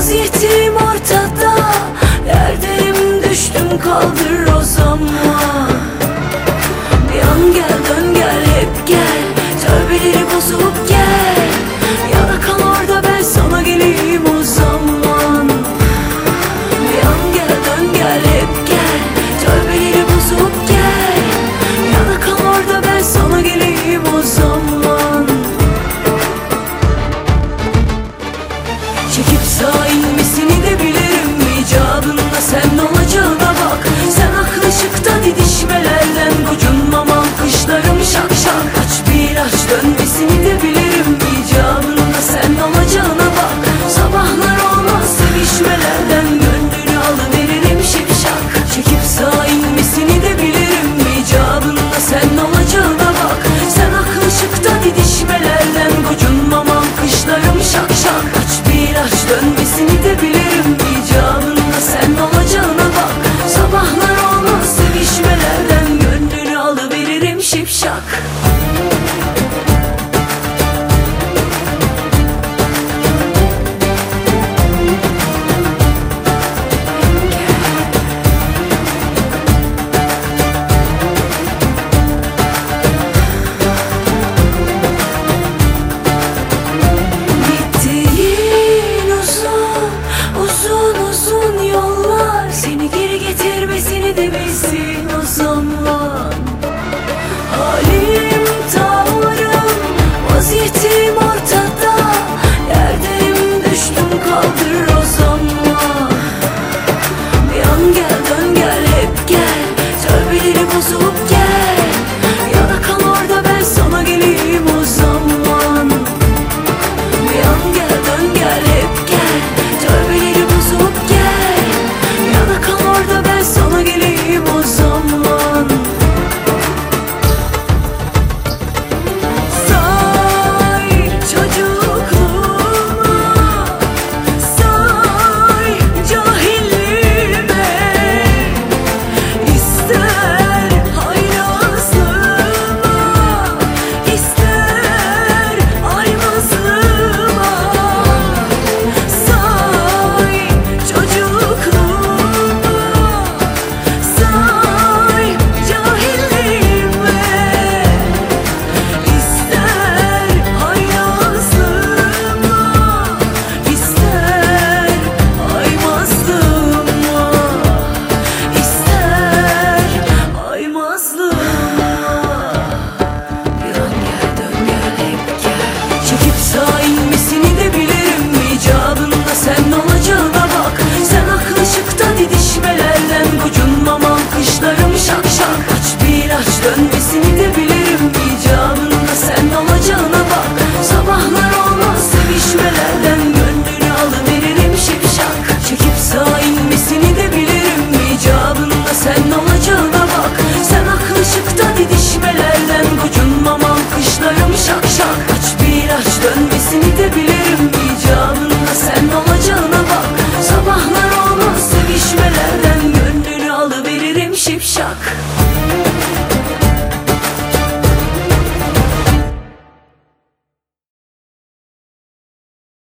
vaziyetim dönmesini de bilirim Dönmesini de bilirim icabında Sen alacağına bak. Sabahlar olmaz sevişmelerden Gönlünü alıveririm şipşak. Çekip sağa inmesini de bilirim icabında Sen alacağına bak. Sen aklı şıkta didişmelerden Gocunmam alkışlarım şak şak. Aç bir aç dönmesini de bilirim